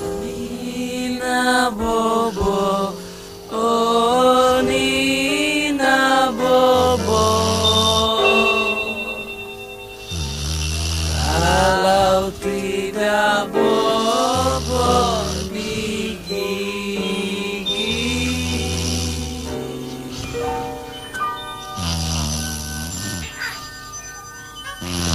Nina Bobo, oh Nina Bobo. Tidak Bobo. Mm-hmm.